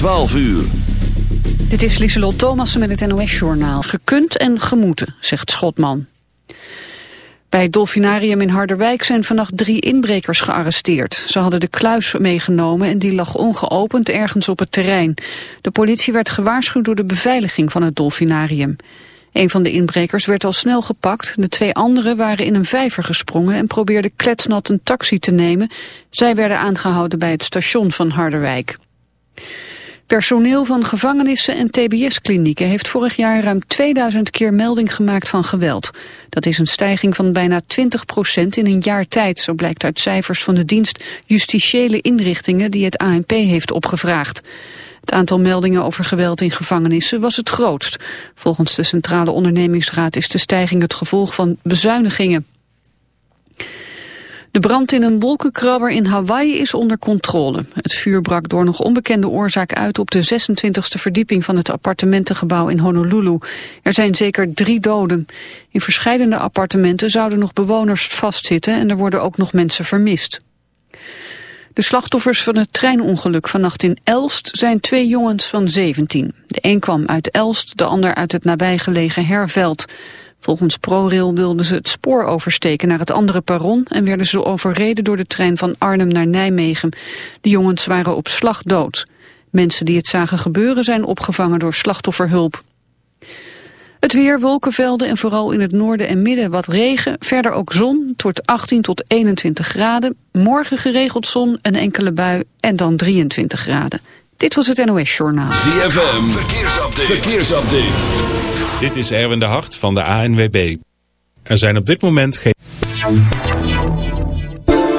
12 uur. Dit is Lieselot Thomassen met het NOS-journaal. Gekund en gemoeten, zegt Schotman. Bij het Dolfinarium in Harderwijk zijn vannacht drie inbrekers gearresteerd. Ze hadden de kluis meegenomen en die lag ongeopend ergens op het terrein. De politie werd gewaarschuwd door de beveiliging van het Dolfinarium. Een van de inbrekers werd al snel gepakt. De twee anderen waren in een vijver gesprongen en probeerden kletsnat een taxi te nemen. Zij werden aangehouden bij het station van Harderwijk. Personeel van gevangenissen en tbs-klinieken heeft vorig jaar ruim 2000 keer melding gemaakt van geweld. Dat is een stijging van bijna 20 procent in een jaar tijd, zo blijkt uit cijfers van de dienst Justitiële Inrichtingen die het ANP heeft opgevraagd. Het aantal meldingen over geweld in gevangenissen was het grootst. Volgens de Centrale Ondernemingsraad is de stijging het gevolg van bezuinigingen. De brand in een wolkenkrabber in Hawaii is onder controle. Het vuur brak door nog onbekende oorzaak uit op de 26e verdieping van het appartementengebouw in Honolulu. Er zijn zeker drie doden. In verschillende appartementen zouden nog bewoners vastzitten en er worden ook nog mensen vermist. De slachtoffers van het treinongeluk vannacht in Elst zijn twee jongens van 17. De een kwam uit Elst, de ander uit het nabijgelegen Herveld. Volgens ProRail wilden ze het spoor oversteken naar het andere perron... en werden ze overreden door de trein van Arnhem naar Nijmegen. De jongens waren op slag dood. Mensen die het zagen gebeuren zijn opgevangen door slachtofferhulp. Het weer, wolkenvelden en vooral in het noorden en midden wat regen. Verder ook zon, het wordt 18 tot 21 graden. Morgen geregeld zon, een enkele bui en dan 23 graden. Dit was het NOS Journaal. ZFM, verkeersupdate. verkeersupdate. Dit is Erwin de Hart van de ANWB. Er zijn op dit moment geen...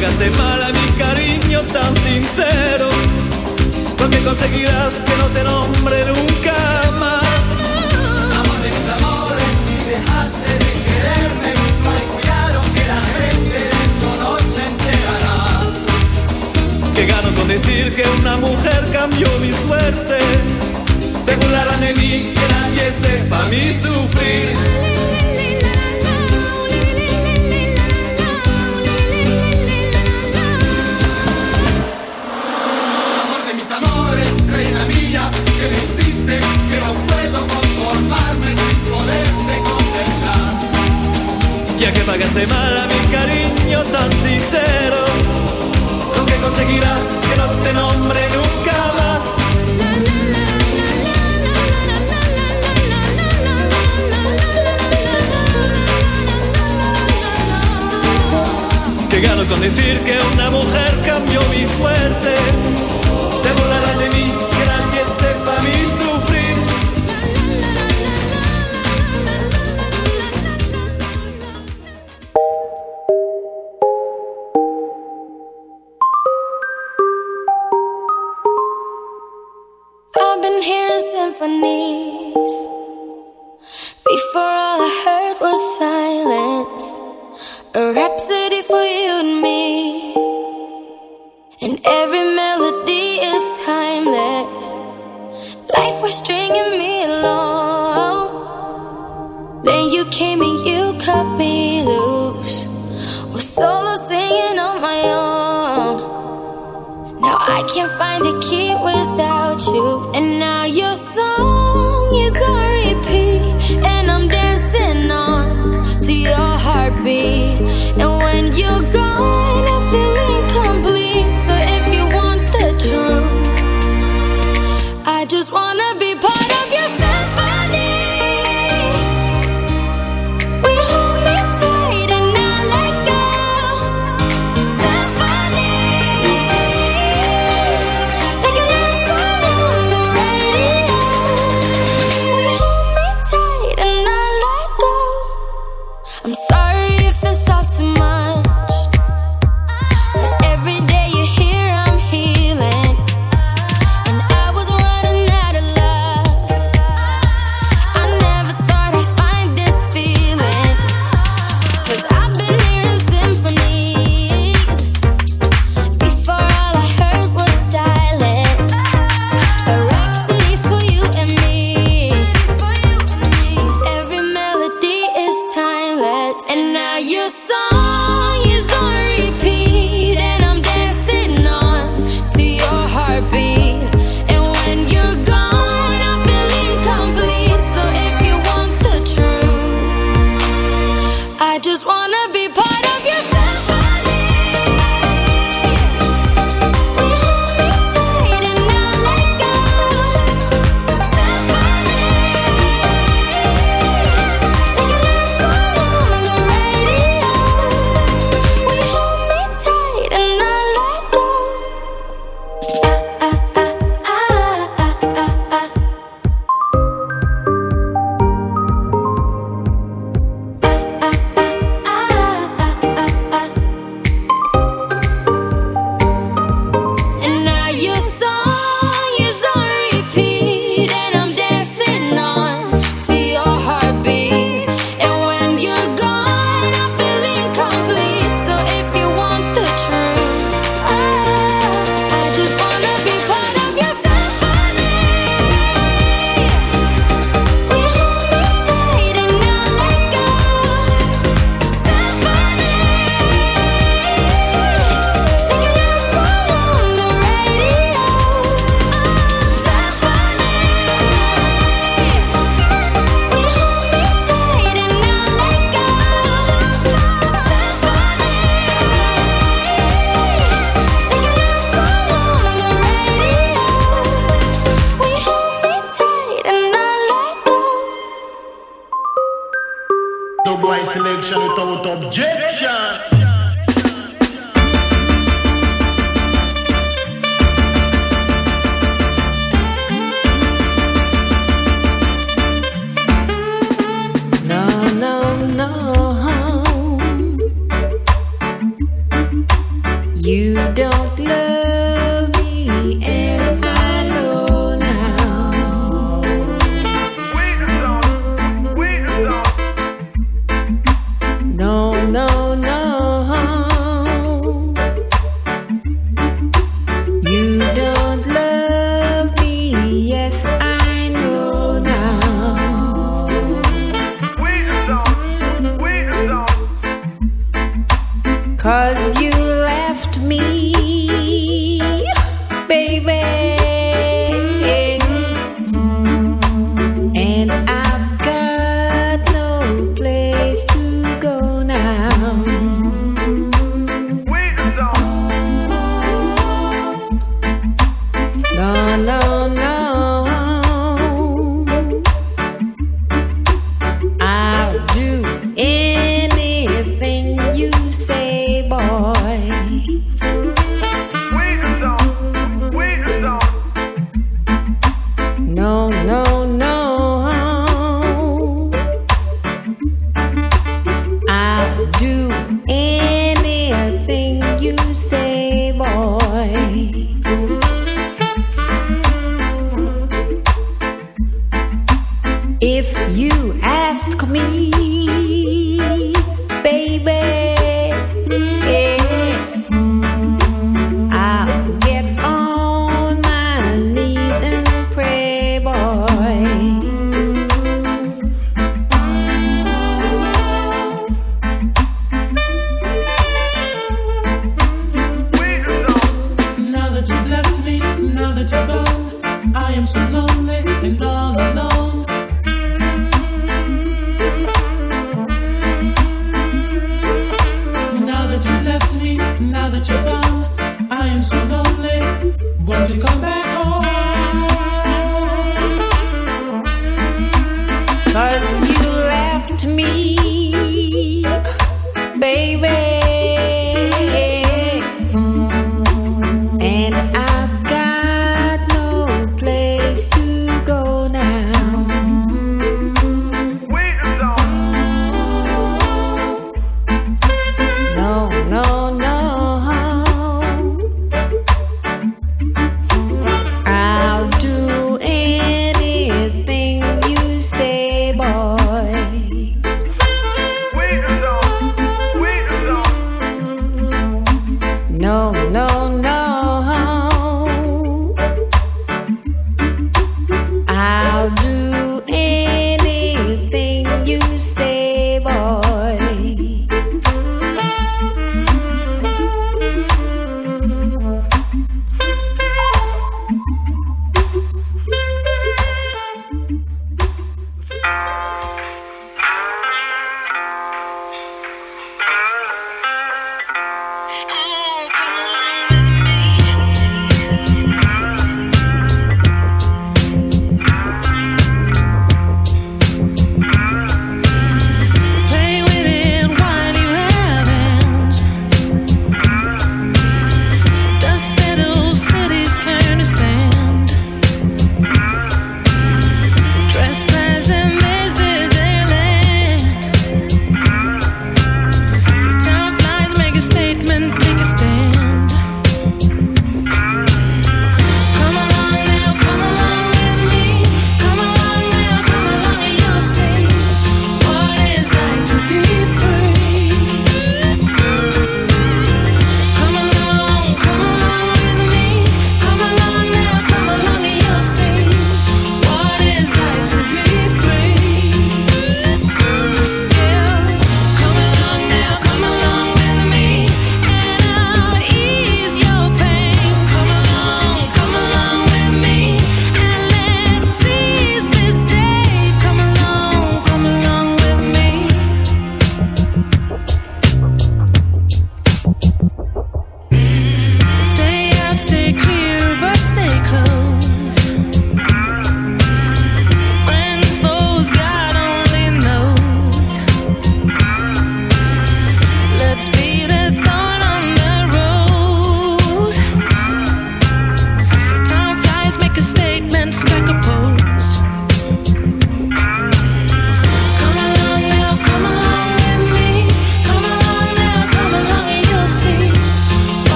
pagaste mal a mi cariño tan sincero, lo que conseguirás que no te nombre nunca más. Amor de mis amores, si dejaste de quererme, mal cuidado que la gente de eso no se enterará. Que gano con decir que una mujer cambió mi suerte. Se burlarán de mí, que nadie sepa mi sufrir. Amor de mis amores, reina mía, que me hiciste, que no puedo conformarme sin poderte contemplar. Ya que pagaste mal a mi cariño tan sincero, lo que conseguirás que no te nombre nunca gano con decir que una mujer cambió mi suerte. Se burlarán de mí, que nadie sepa mi sufrir. I've been hearing symphonies. Before all I heard was silence. just want You don't love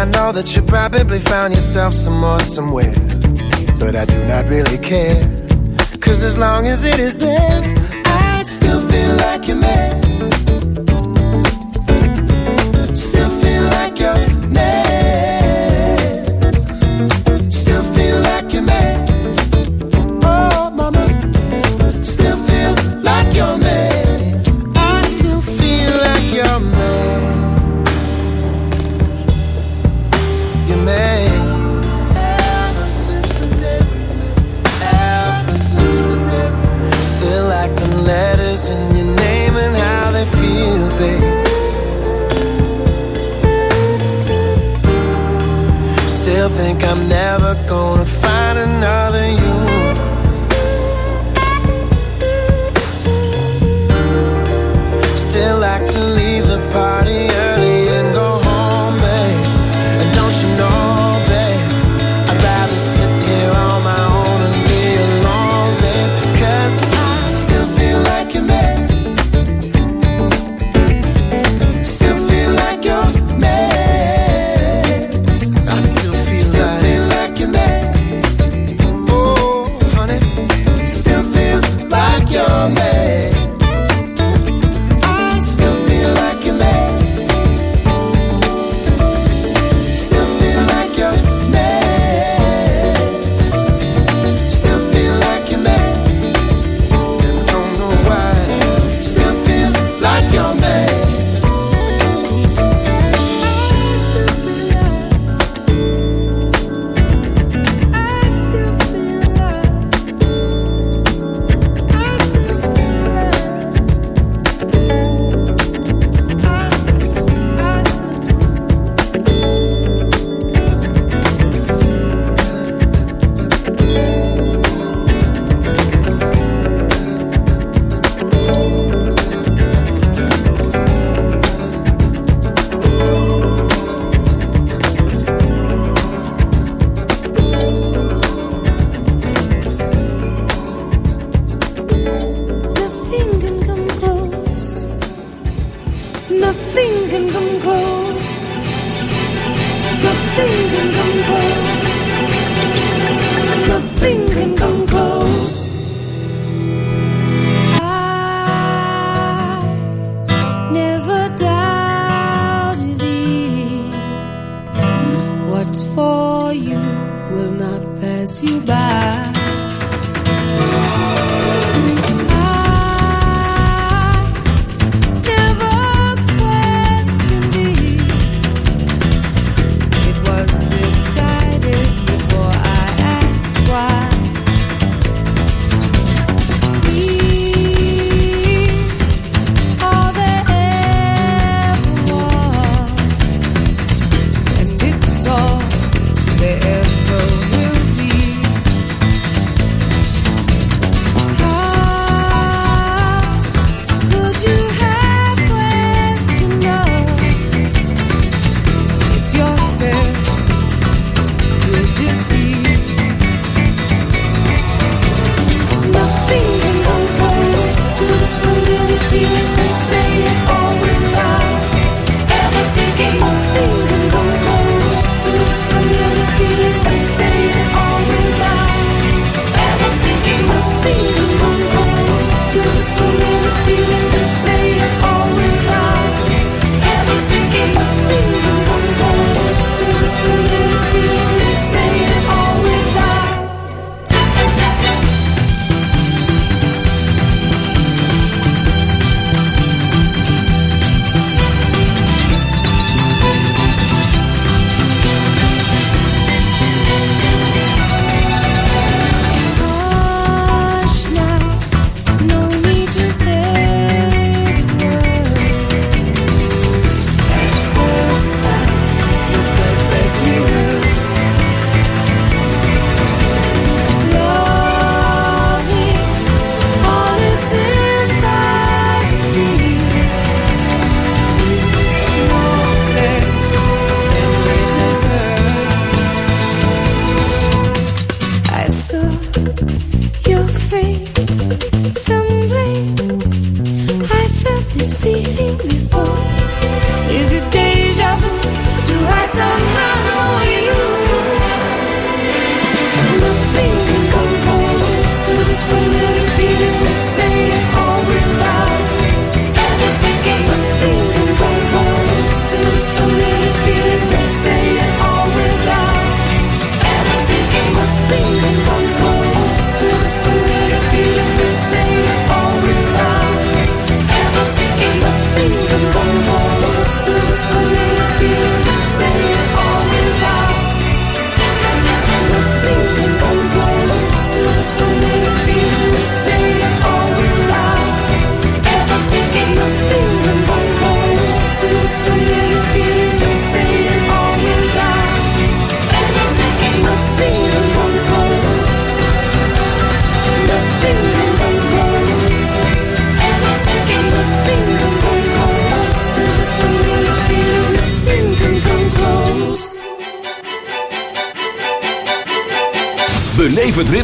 I know that you probably found yourself some more somewhere, but I do not really care. Cause as long as it is there,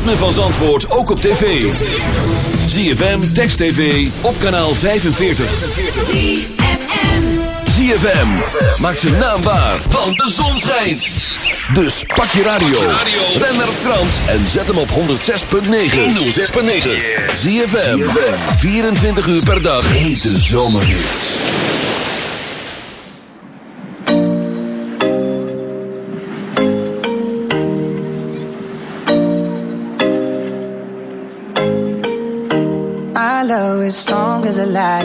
ritme van Zandvoort ook op tv. ZFM, Text TV, op kanaal 45. ZFM. maakt maak naam naambaar, want de zon schijnt. Dus pak je radio, ben naar Frans en zet hem op 106.9. 106.9. ZFM, 24 uur per dag, hete zomerhits.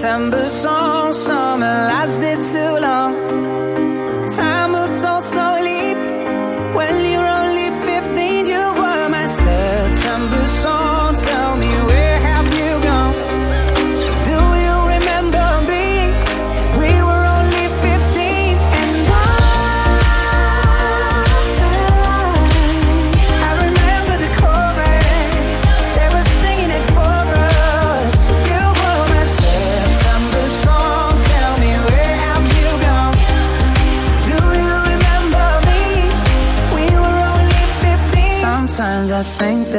September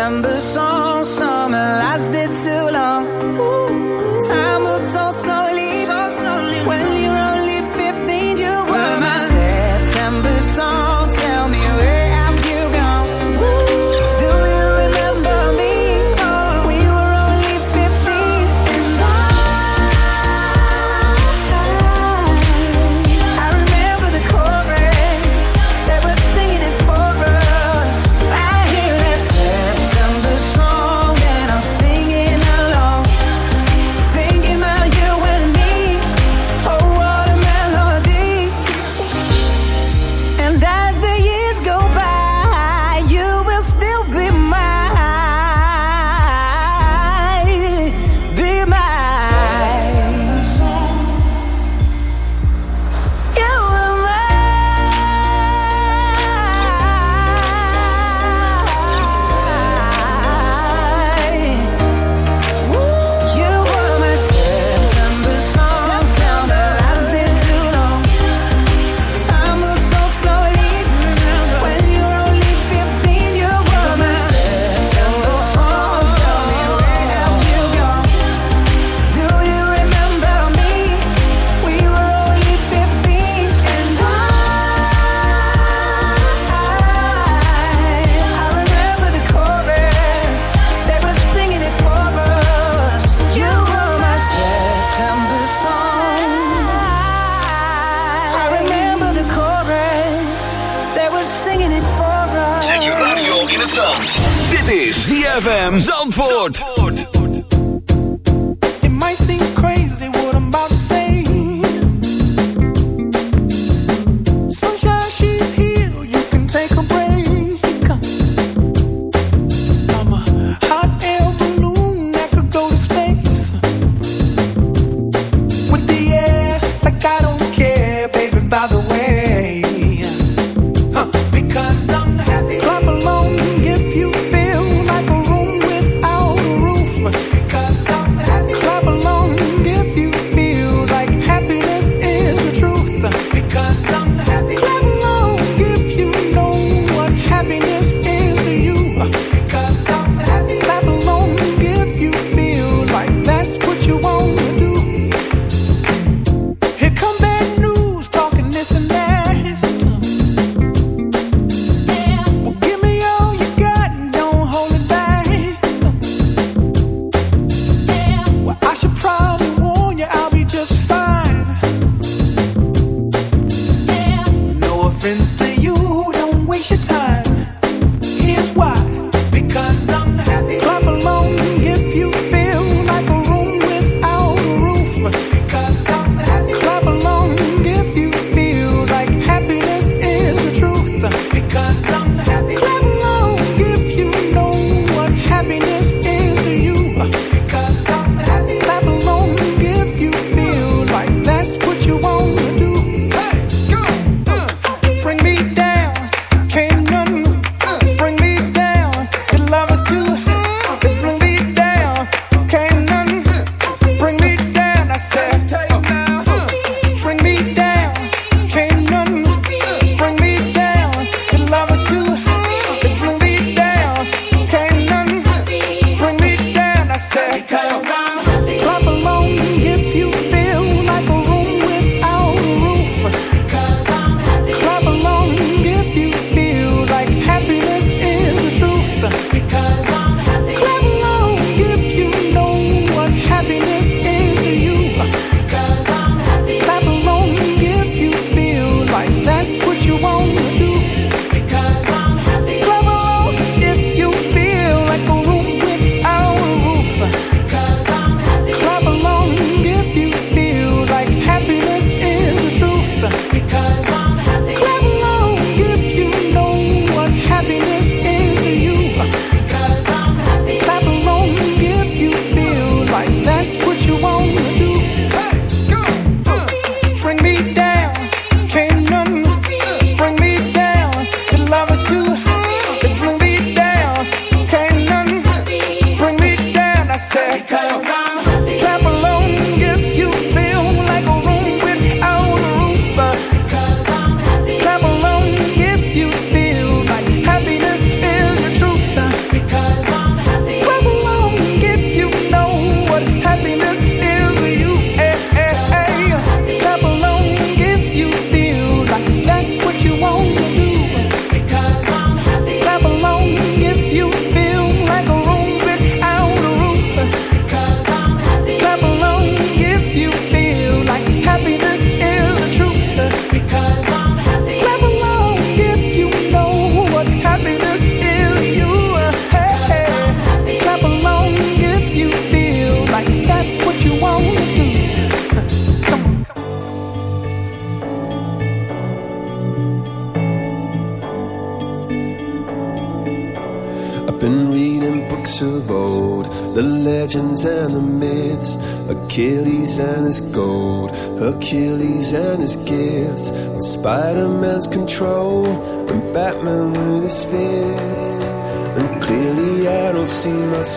December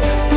Podcast.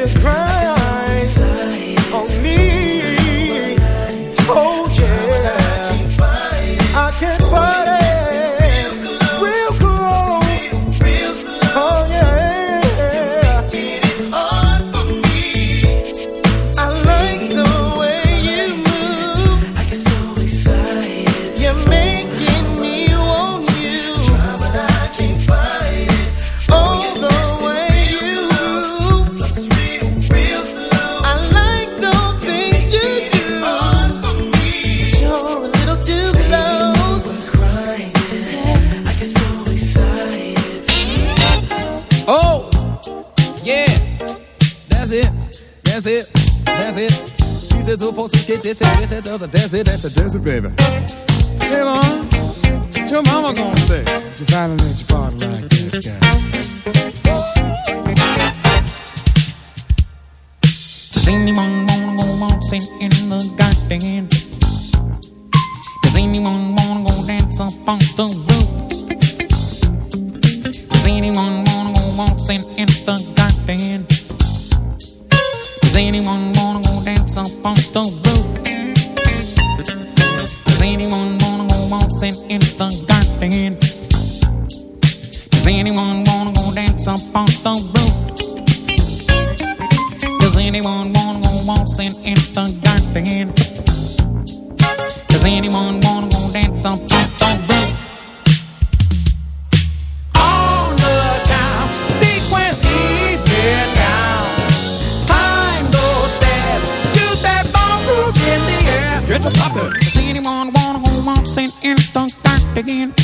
you On me. That's a desert, that's a desert, baby. again.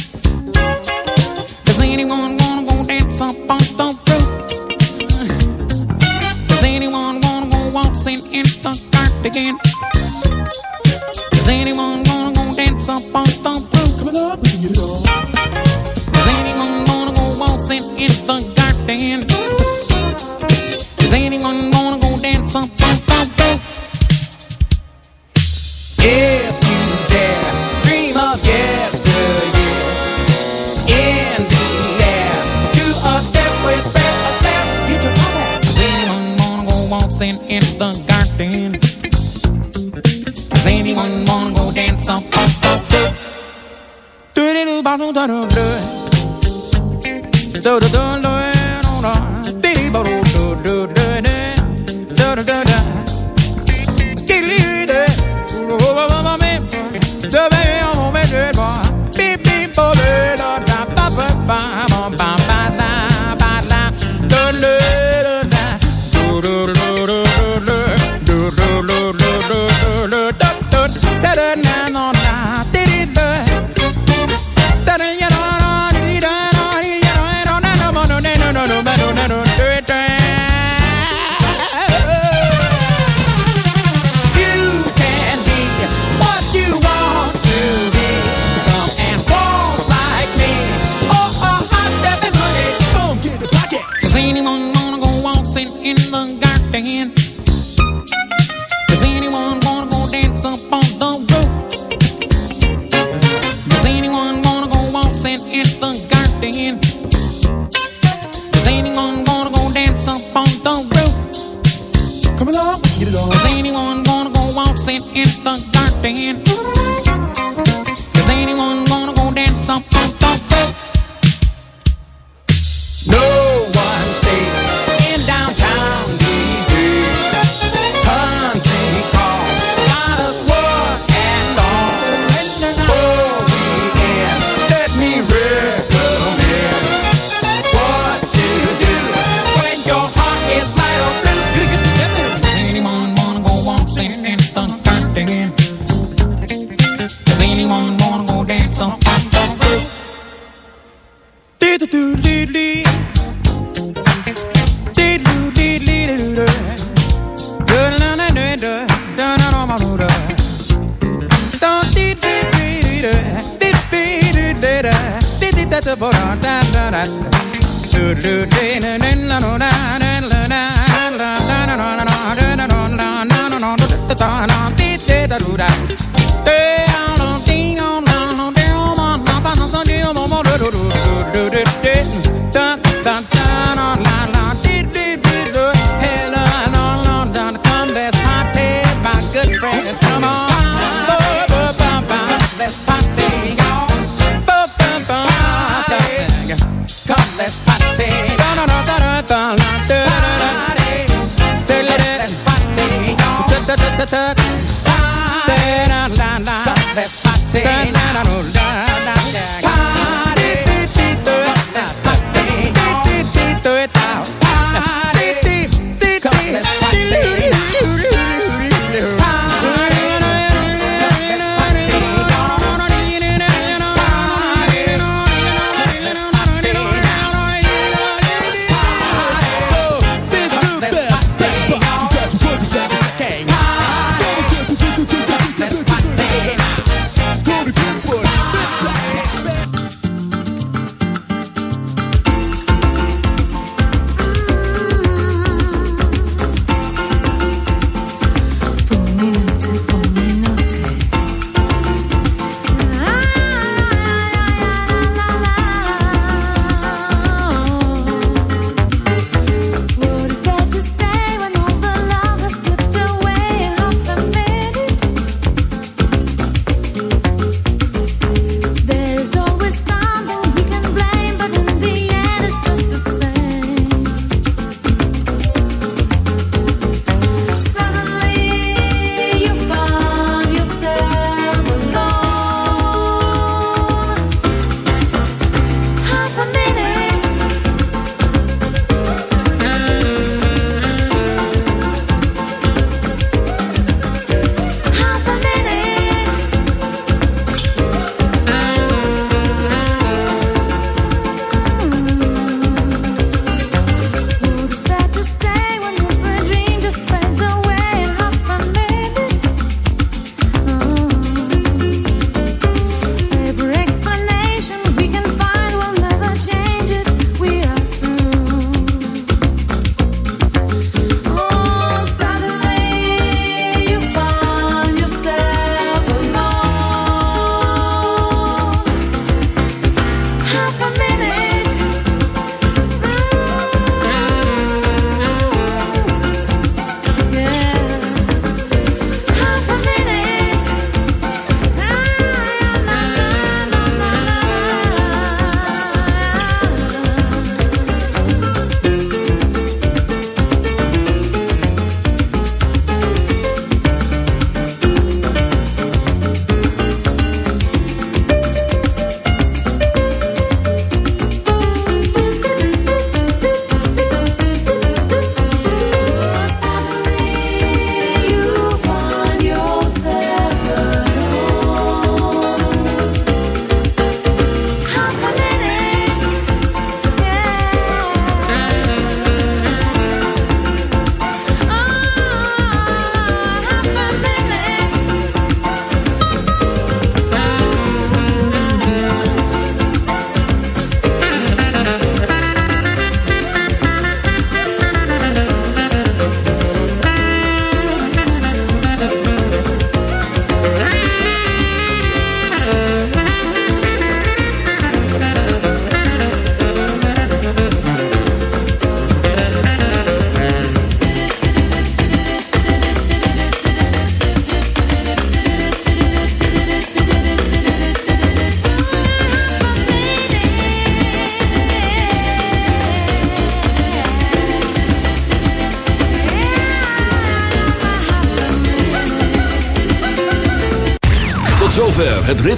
Come along, get it on. Is anyone gonna go waltzing in the garden?